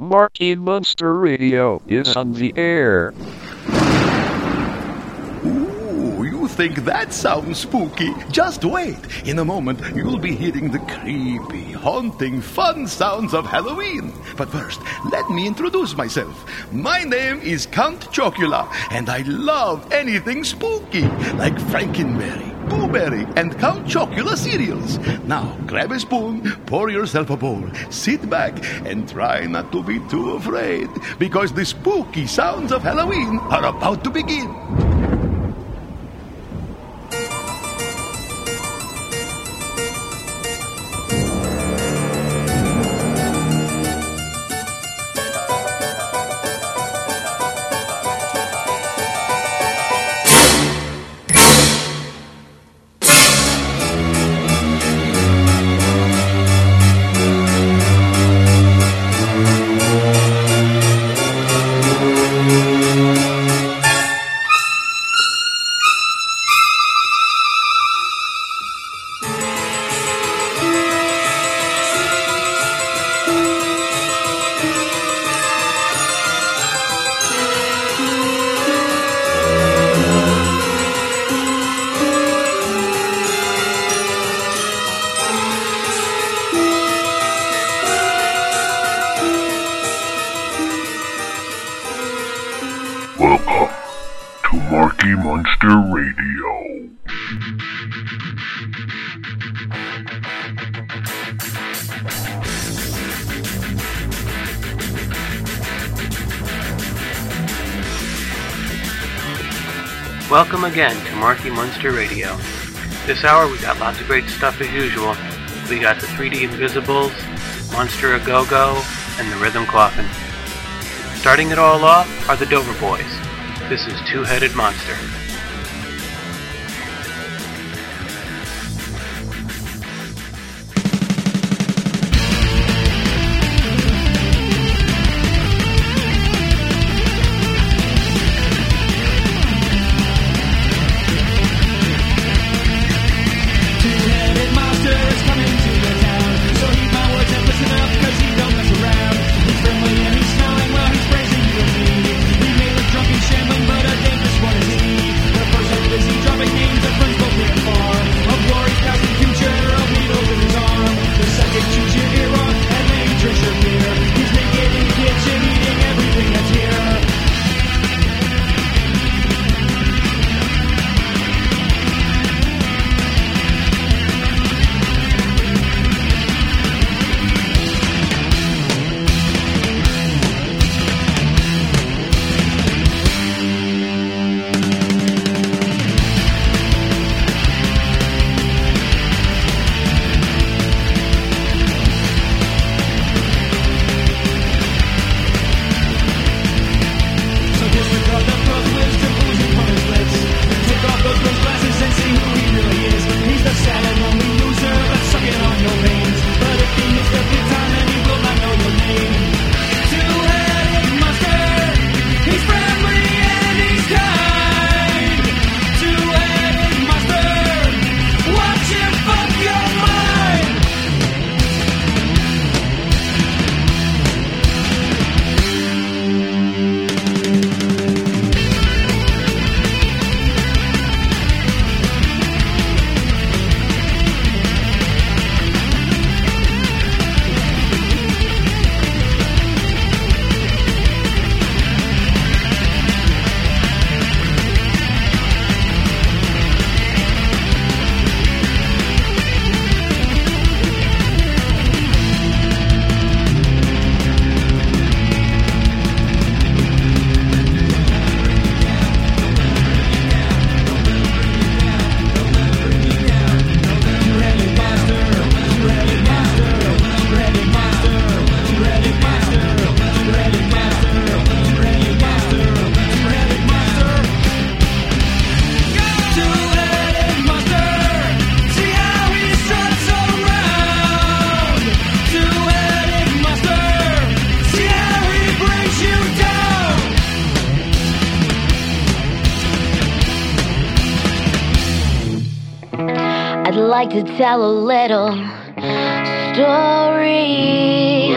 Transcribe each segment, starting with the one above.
Marky Munster Radio is on the air. Ooh, you think that sounds spooky? Just wait. In a moment, you'll be hearing the creepy, haunting, fun sounds of Halloween. But first, let me introduce myself. My name is Count Chocula, and I love anything spooky, like Franken Berry. Boo Berry, and Count Chocula cereals. Now, grab a spoon, pour yourself a bowl, sit back, and try not to be too afraid, because the spooky sounds of Halloween are about to begin. Marky Munster Radio. This hour we got lots of great stuff as usual. We got the 3D Invisibles, Monster A Go Go, and the Rhythm Coffin. Starting it all off are the Dover Boys. This is Two Headed Monster. To tell a little story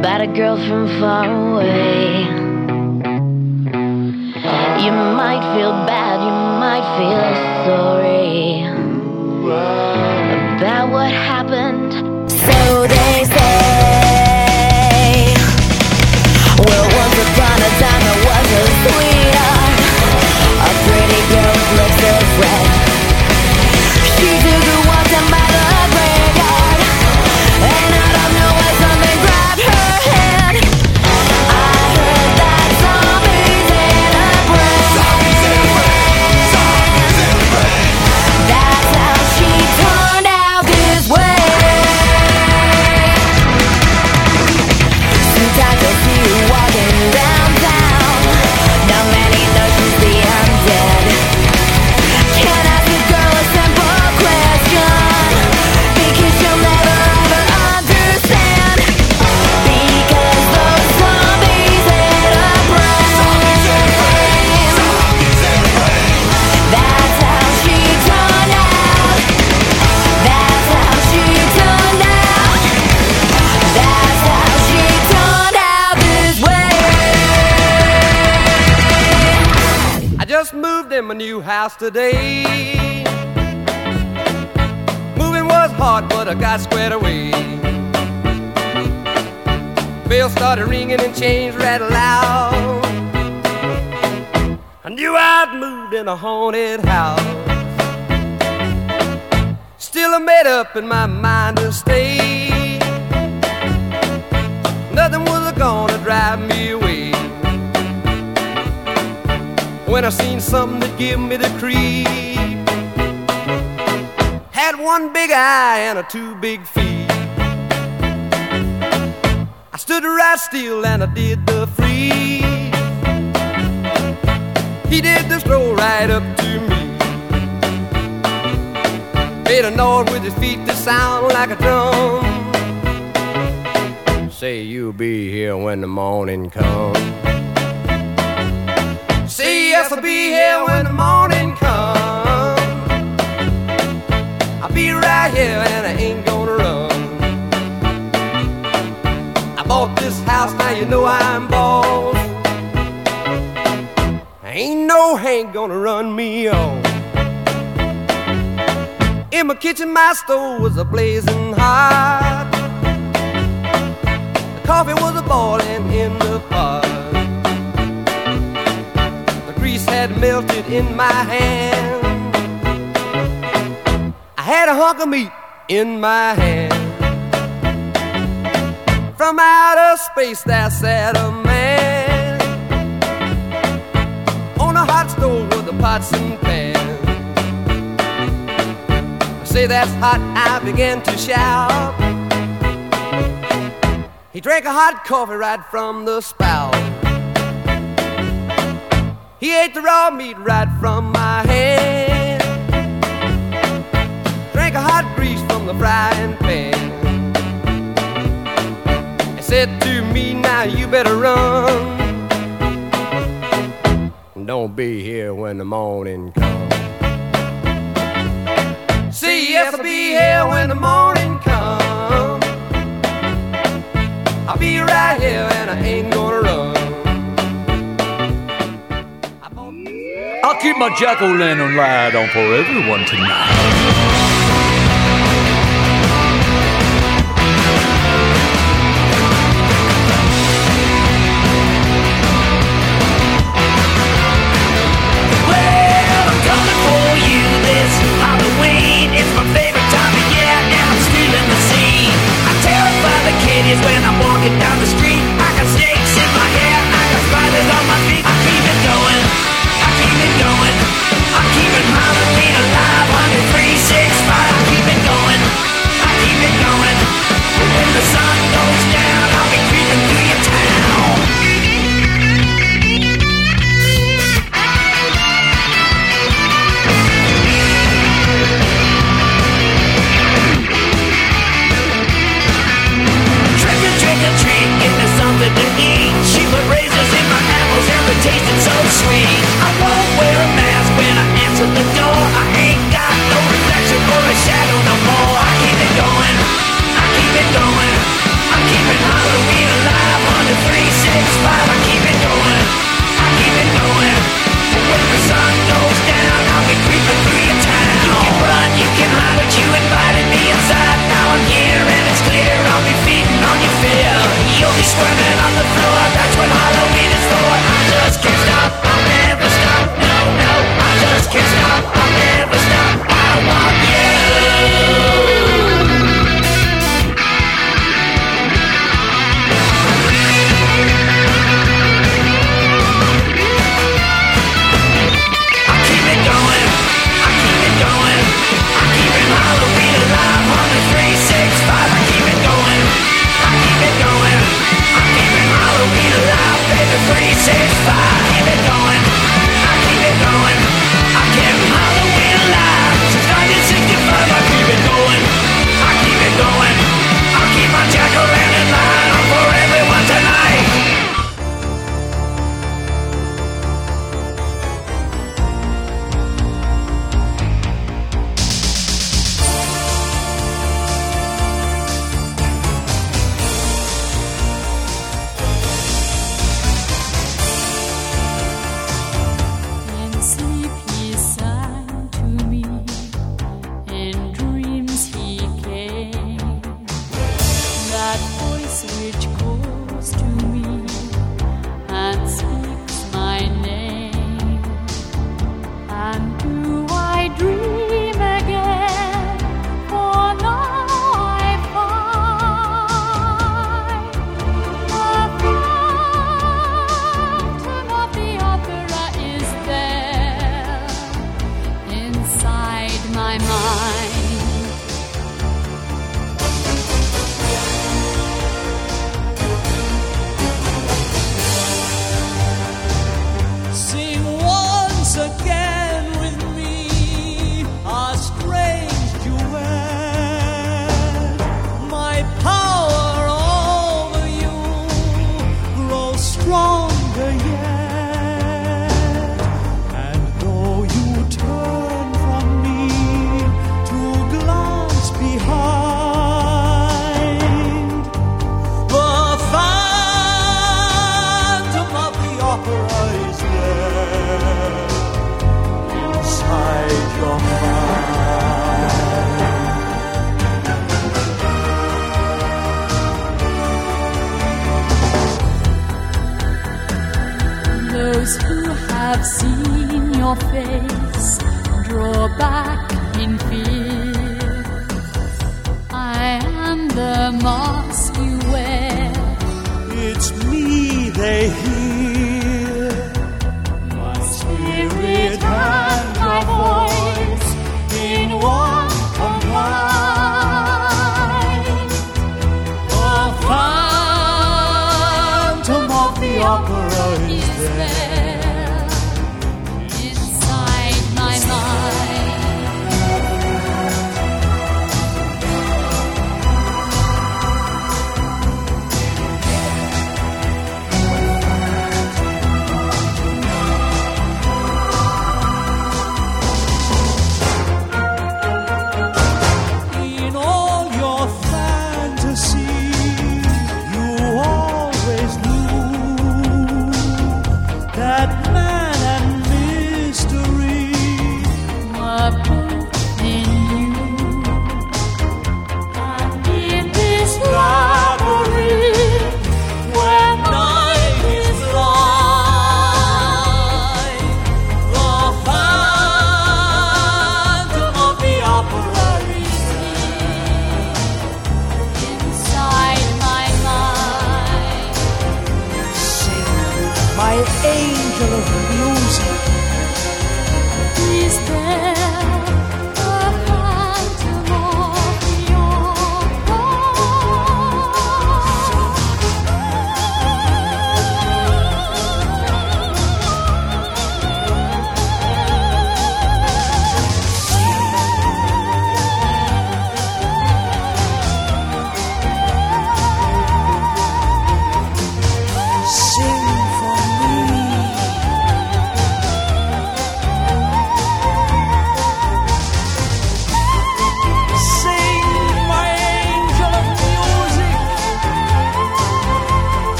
about a girl from far away. You might feel bad, you might feel sorry about what happened. So they say. House today. My stove was a blazing hot. The coffee was a boiling in the pot. The grease had melted in my hand. I had a hunk of meat in my hand. From outer space, there sat a man on a hot stove with the pots and pans. Say that's hot, I began to shout. He drank a hot coffee right from the spout. He ate the raw meat right from my hand. Drank a hot grease from the frying pan. And said to me, now you better run. Don't be here when the morning comes. Yes, I'll be here when the morning comes. I'll be right here and I ain't gonna run. I'll keep my jack o' lantern light on for everyone tonight. Kiddies when I'm walking down the street. tasted so sweet.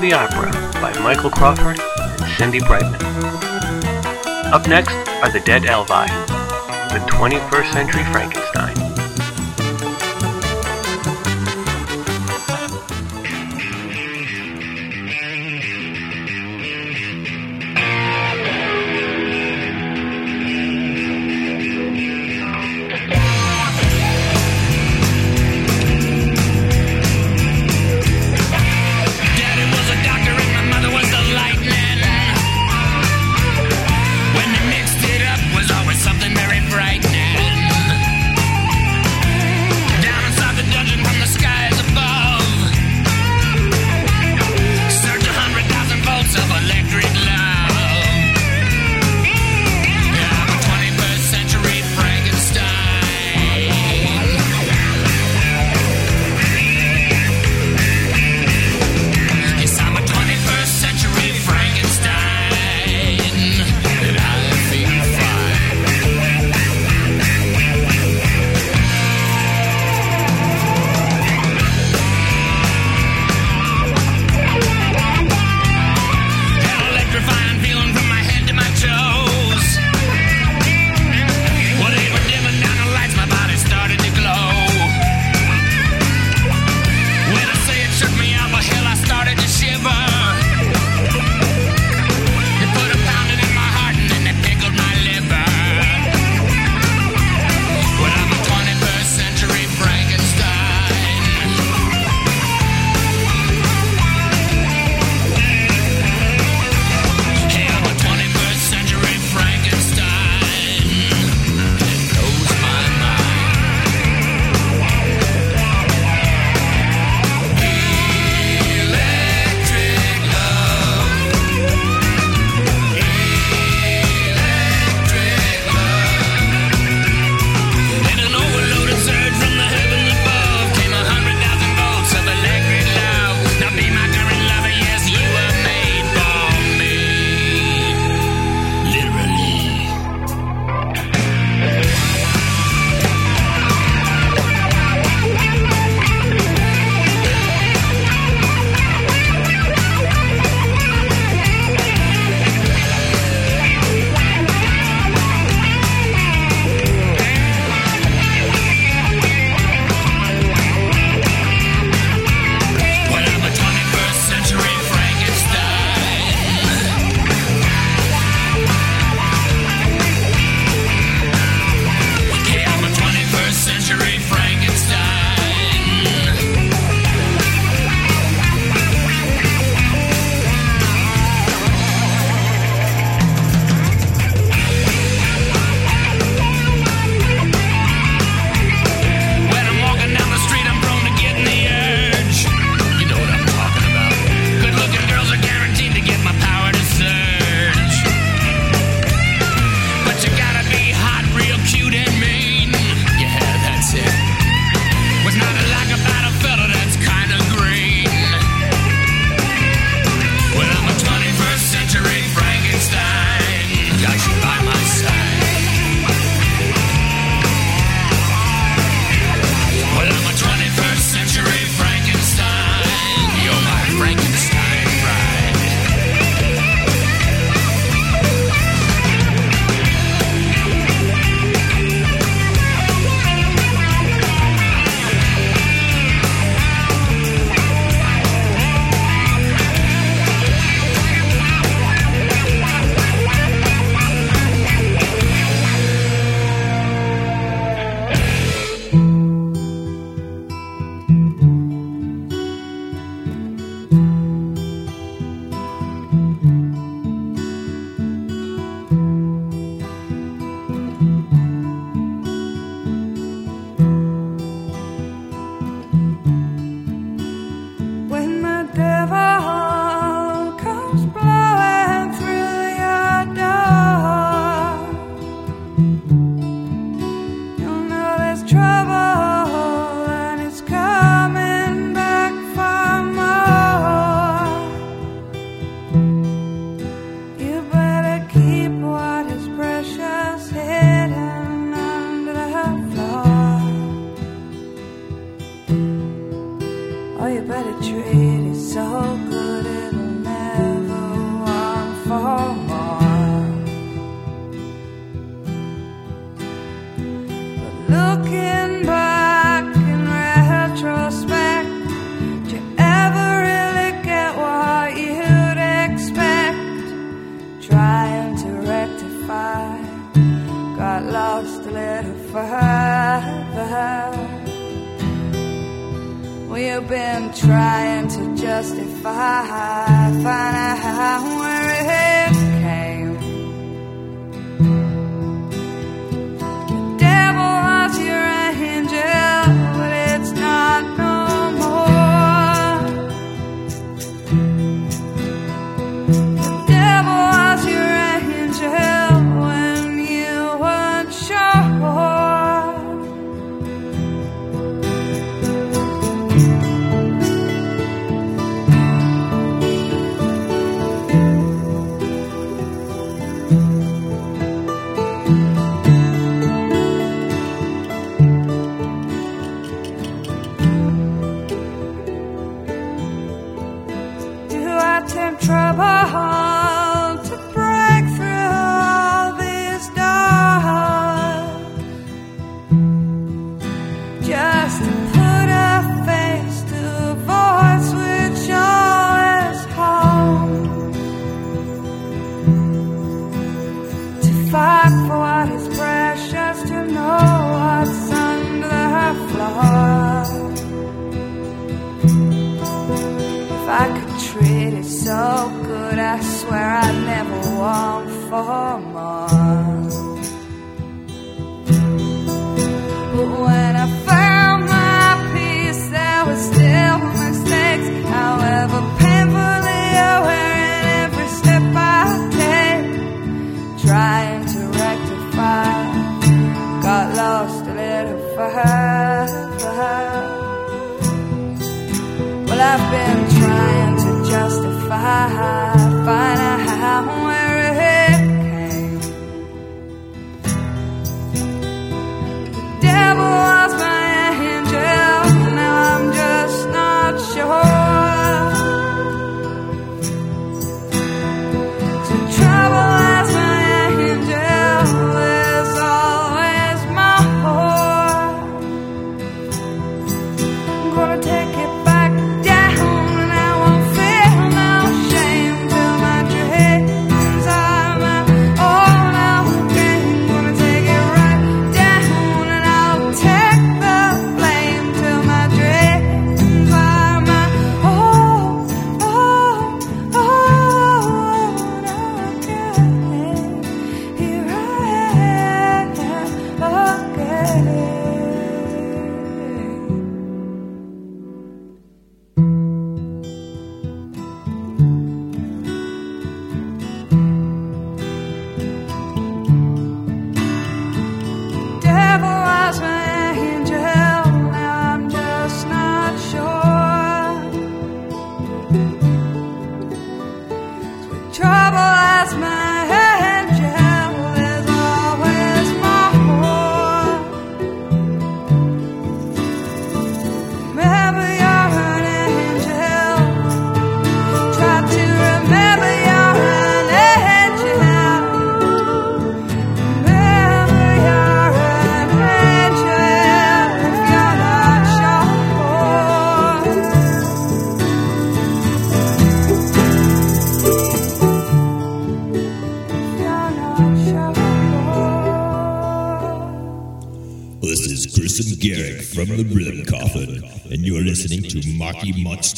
the Opera by Michael Crawford and Cindy Brightman. Up next are the Dead Elvi, the 21st Century Frankenstein.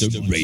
Munster Radio.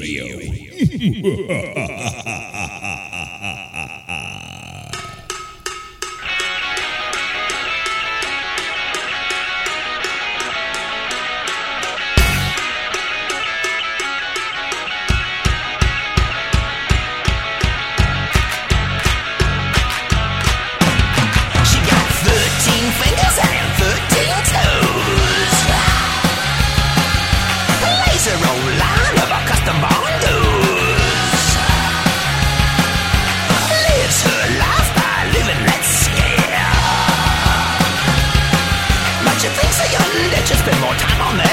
on that.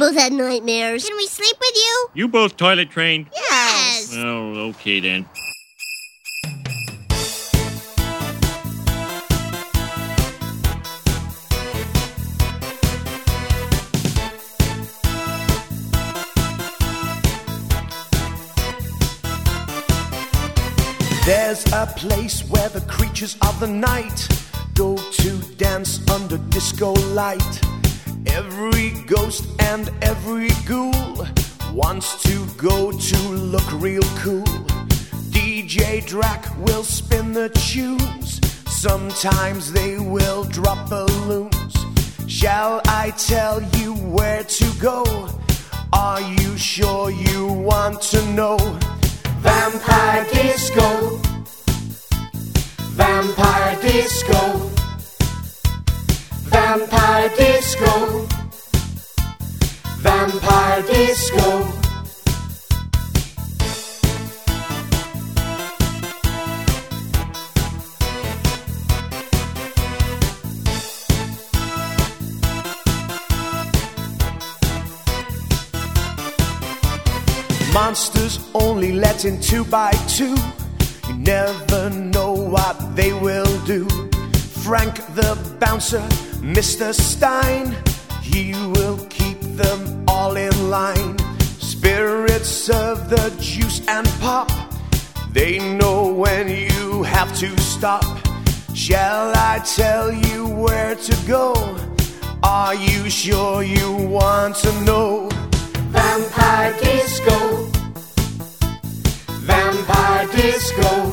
Both had nightmares. Can we sleep with you? You both toilet trained? Yes. Oh, okay then. There's a place where the creatures of the night go to dance under disco light. Every ghost and every ghoul wants to go to look real cool. DJ Drac will spin the tunes. Sometimes they will drop balloons. Shall I tell you where to go? Are you sure you want to know? Vampire Disco. Vampire Disco. Vampire Disco. Vampire Disco. Monsters only let in two by two. You never know what they will do. Frank the bouncer, Mr. Stein, he will keep them all in line. Spirits serve the juice and pop. They know when you have to stop. Shall I tell you where to go? Are you sure you want to know? Vampire Disco. Vampire Disco.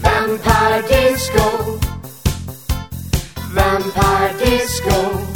Vampire Disco. Vampire Disco.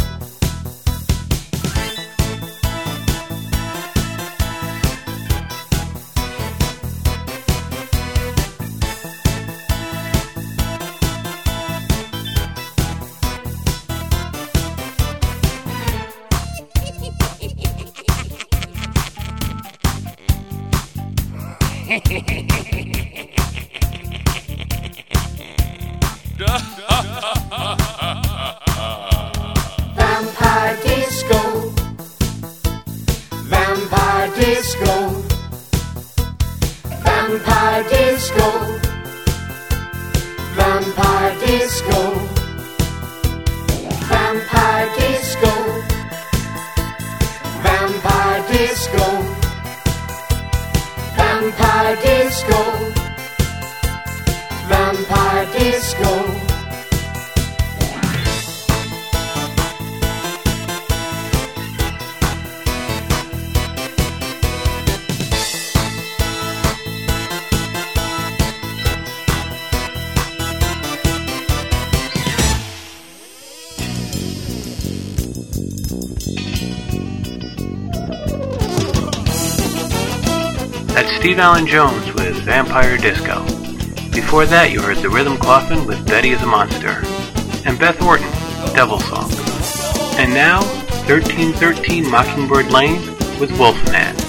Disco. Steve Allen Jones with Vampire Disco. Before that, you heard The Rhythm Coffin with Betty the Monster. And Beth Orton, Devil Song. And now, 1313 Mockingbird Lane with Wolfman.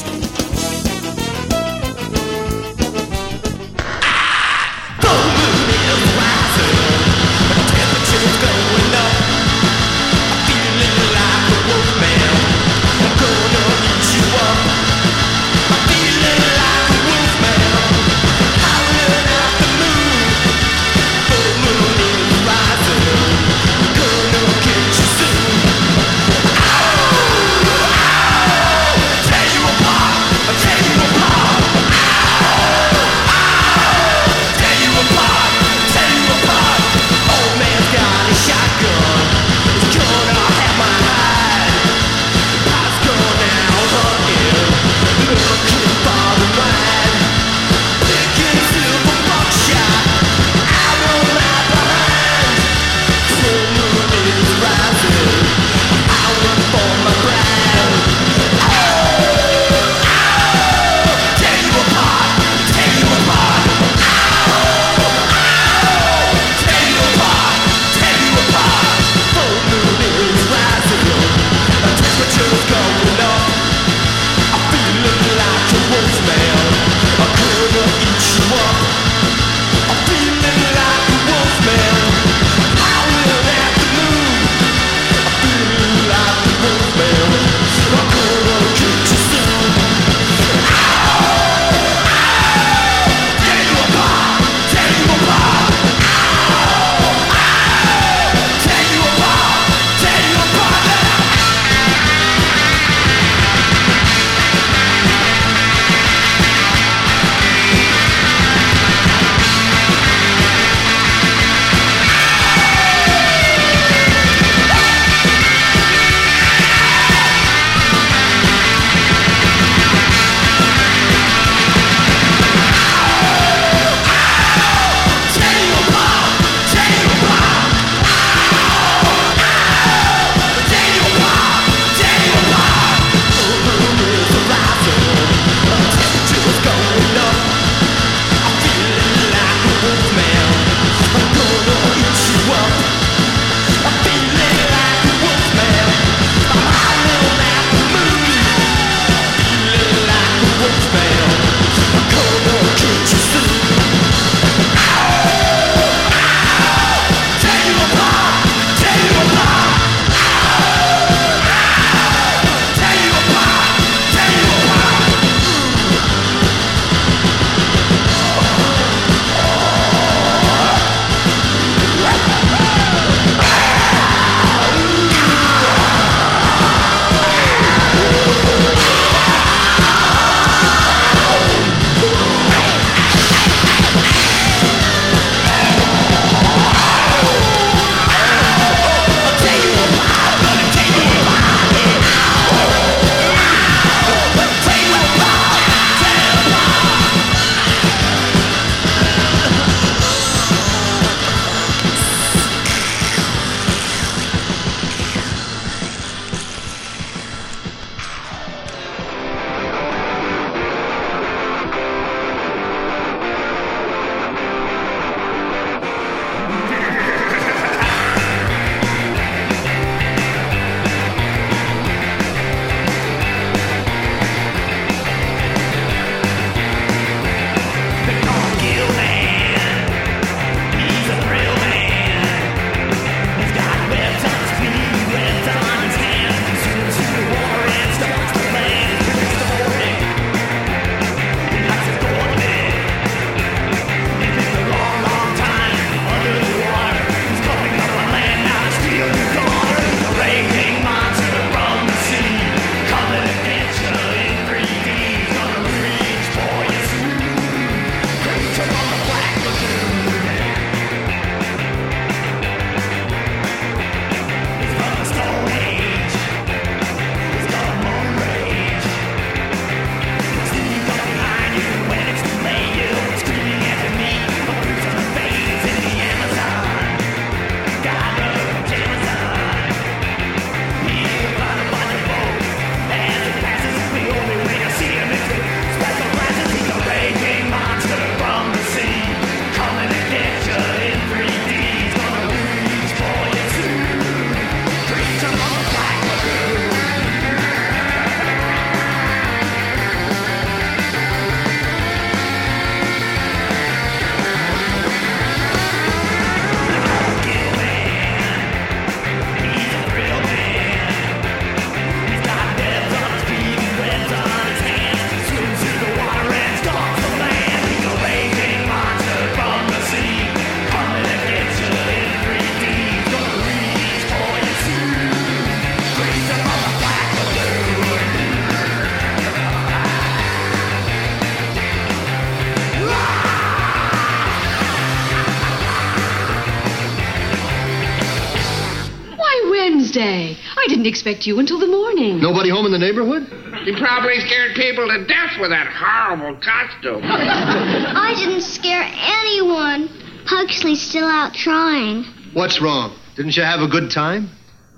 Expect you until the morning. Nobody home in the neighborhood? He probably scared people to death with that horrible costume. I didn't scare anyone. Huxley's still out trying. What's wrong? Didn't you have a good time?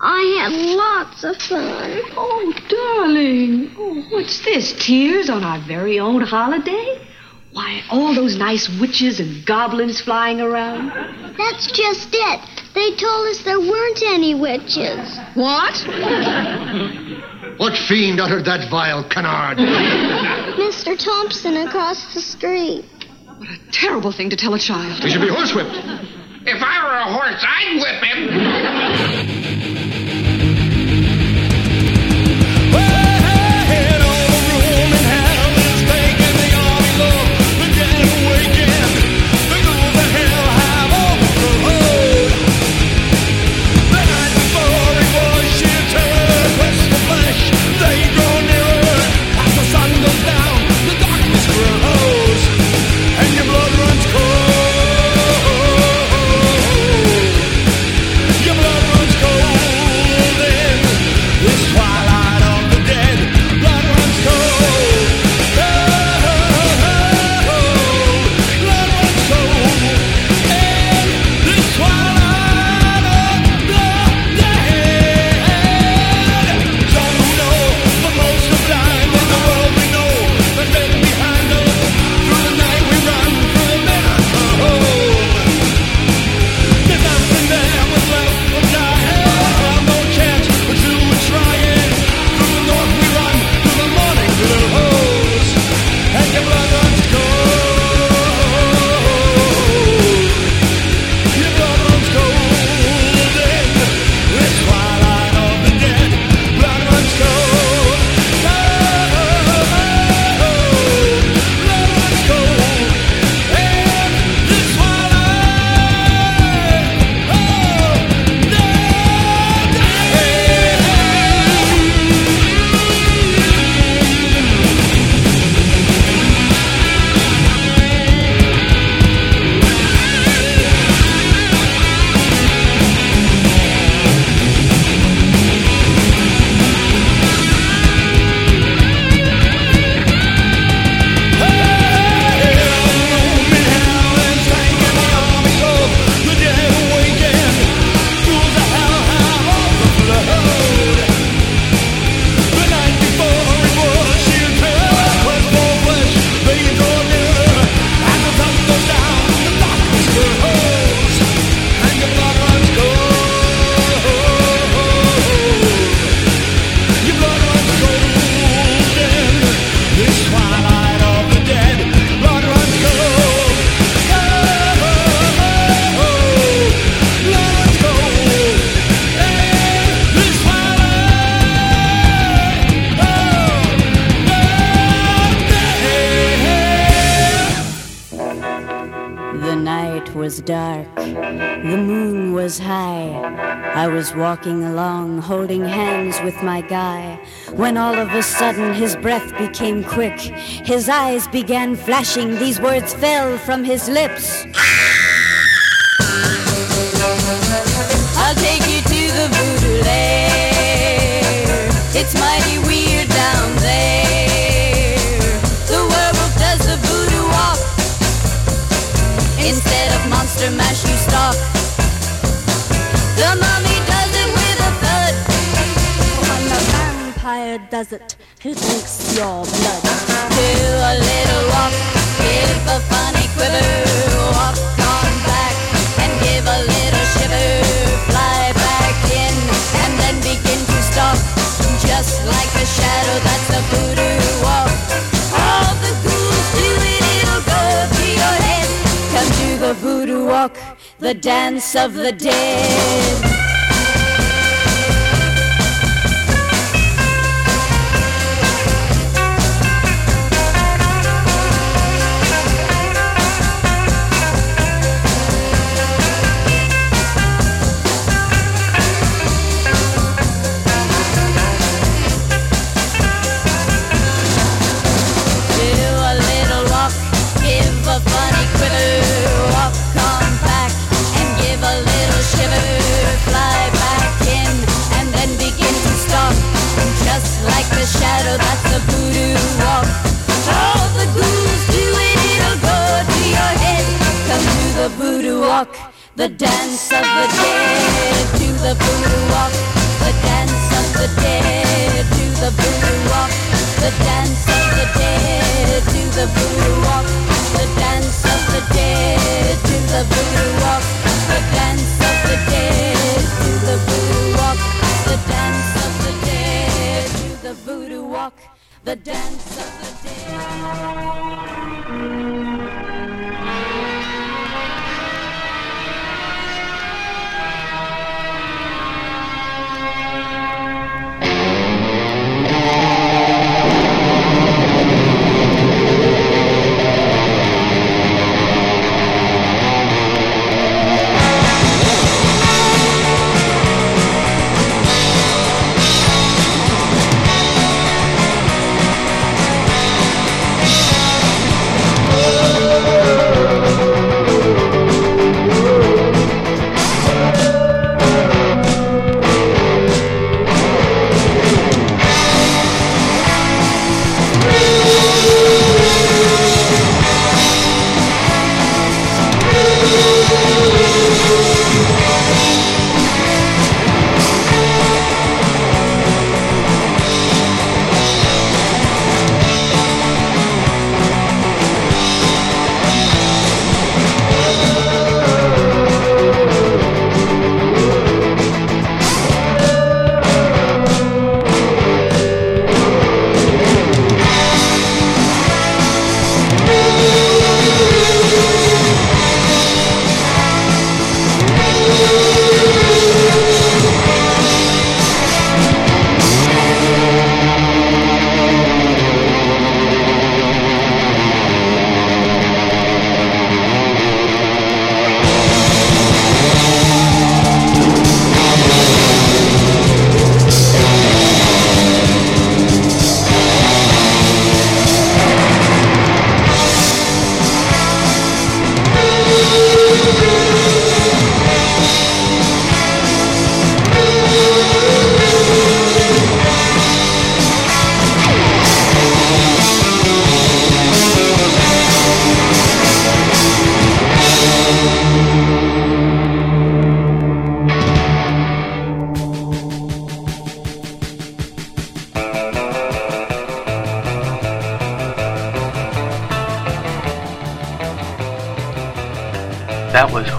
I had lots of fun. Oh, darling. Oh, what's this? Tears on our very own holiday? Why, all those nice witches and goblins flying around. That's just it. They told us there weren't any witches. What? What fiend uttered that vile canard? Mr. Thompson across the street. What a terrible thing to tell a child. He should be horsewhipped. If I were a horse, I'd whip him. Dark, the moon was high. I was walking along, holding hands with my guy, when all of a sudden his breath became quick. His eyes began flashing, these words fell from his lips. I'll take you to the voodoo lair. It's mighty weird down there. Instead of monster mash, you stalk. The mummy does it with a thud. When the vampire does it, he drinks your blood. Do a little walk, give a funny quiver. Walk on back and give a little shiver. Fly back in and then begin to stalk. Just like a shadow, that's a voodoo walk. The voodoo walk, the dance of the dead. the dance of the dead. To the voodoo walk the dance of the dead. To the voodoo walk the dance of the dead. To the voodoo walk the dance of the dead. To the voodoo walk the dance of the dead. To the voodoo walk the dance of the dead. To the voodoo walk the dance of the That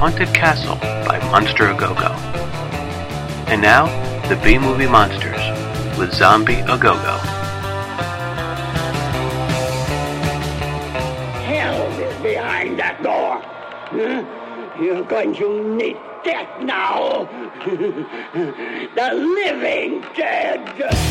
Haunted Castle by Monster A Go Go. And now, the B Movie Monsters with Zombie A Go Go. Hell is behind that door. Huh? You're going to meet death now. the living dead.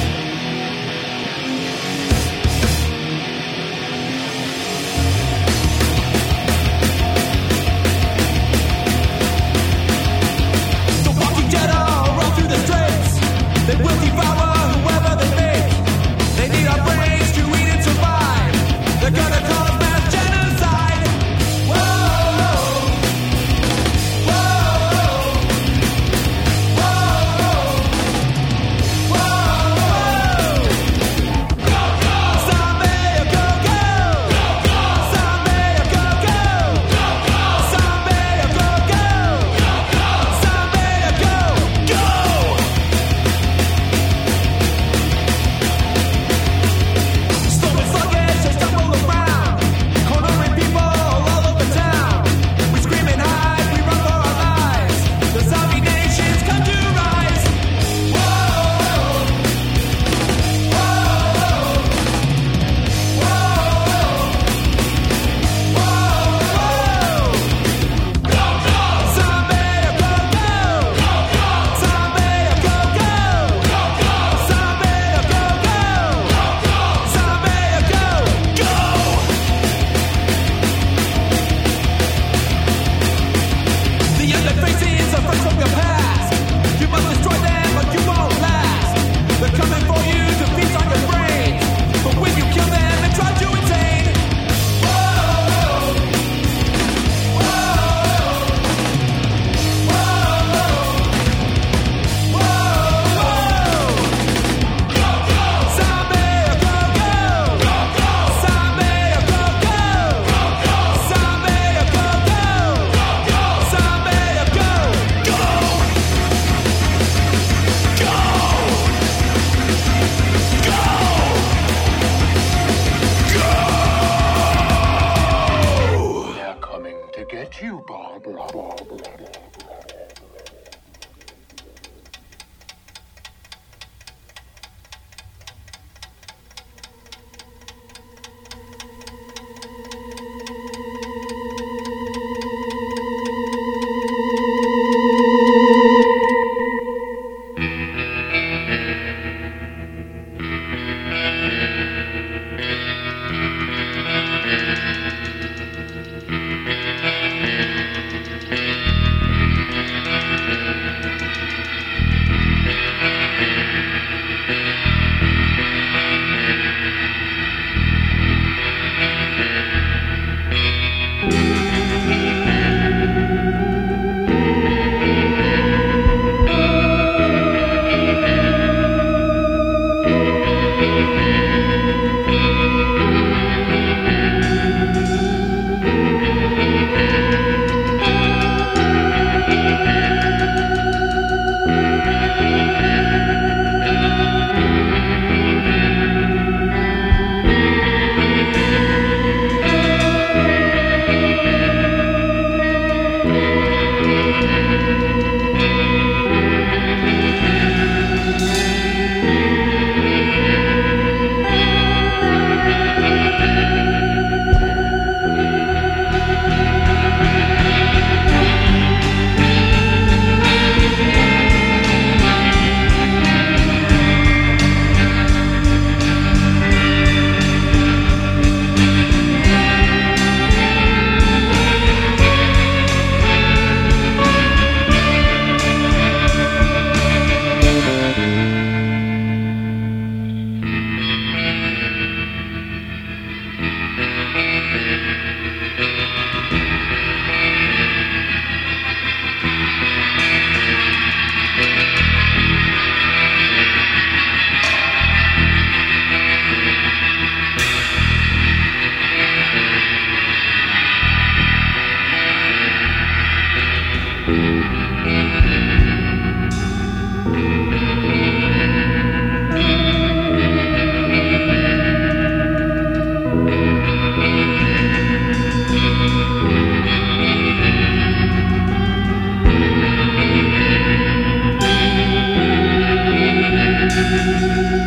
I'm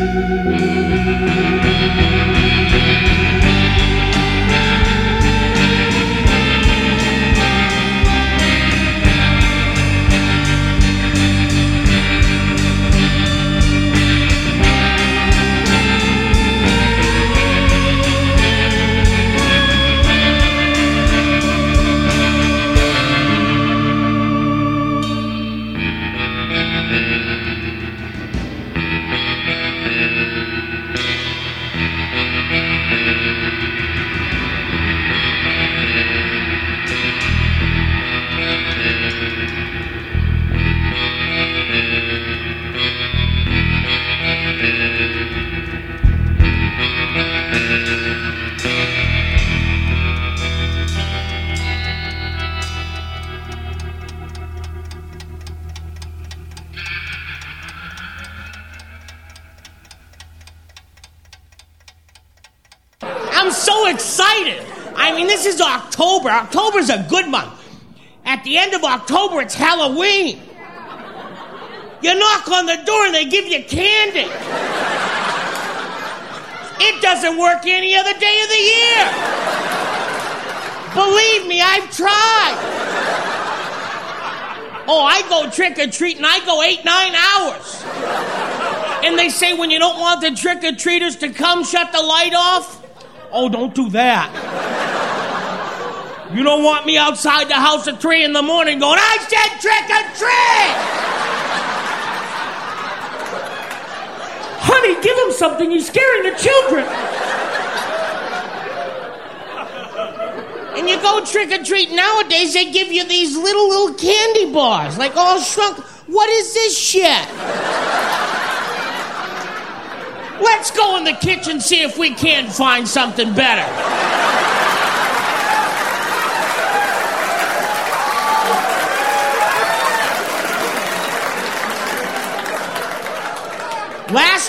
October, it's Halloween. You knock on the door and they give you candy. It doesn't work any other day of the year. Believe me, I've tried. Oh, I go trick or treat and I go eight, nine hours. And they say when you don't want the trick or treaters to come, shut the light off. Oh, don't do that. You don't want me outside the house at three in the morning going, I said trick or treat! Honey, give him something. He's scaring the children. And you go trick or treat nowadays, they give you these little, little candy bars, like all shrunk. What is this shit? Let's go in the kitchen, see if we can't find something better.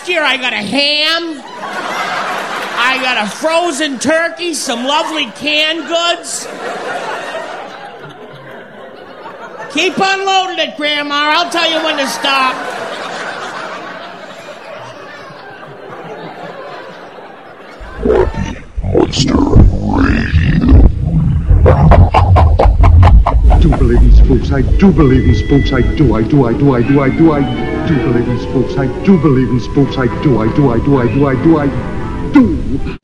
Last year I got a ham. I got a frozen turkey, some lovely canned goods. Keep unloading it, Grandma. I'll tell you when to stop. Monster folks. I do believe these folks. I do. I do. I do. I do. I do. I do believe these folks. I do believe these folks. I do. I do. I do. I do. I do. I do.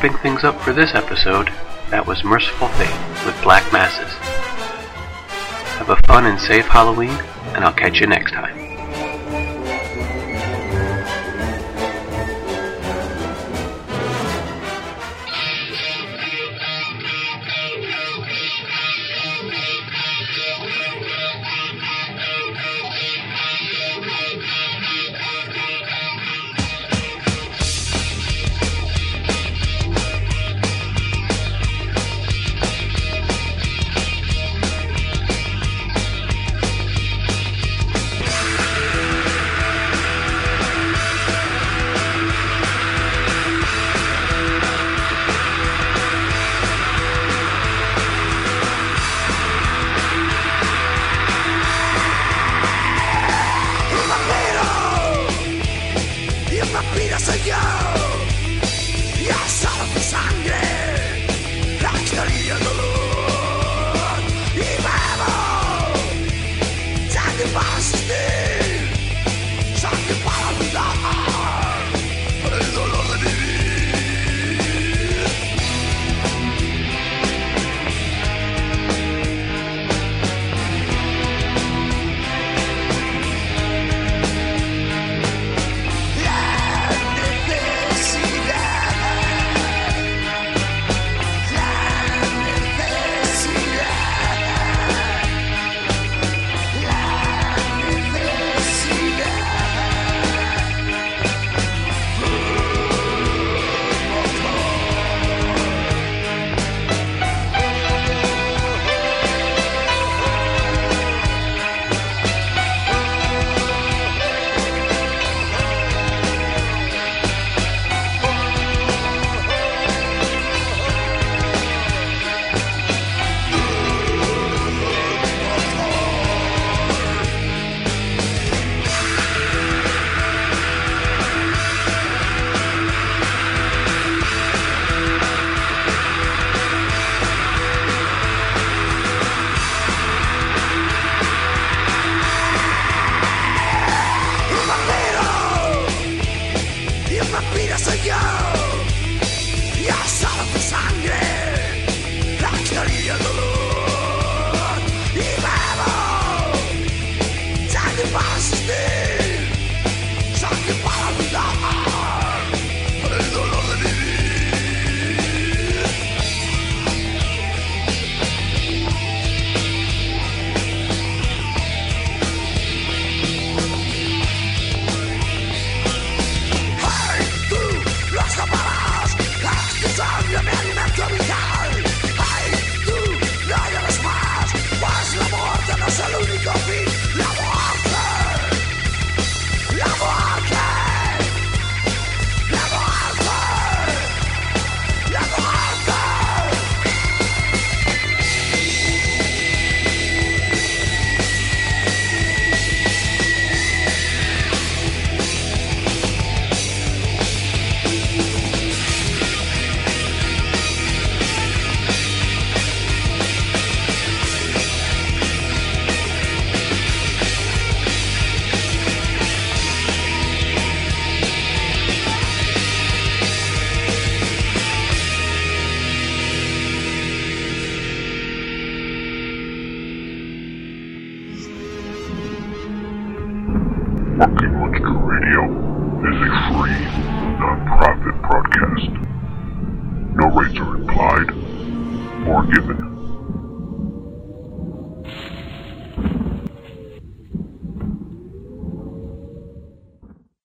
wrapping things up for this episode, that was Mercyful Fate with Black Masses. Have a fun and safe Halloween, and I'll catch you next time.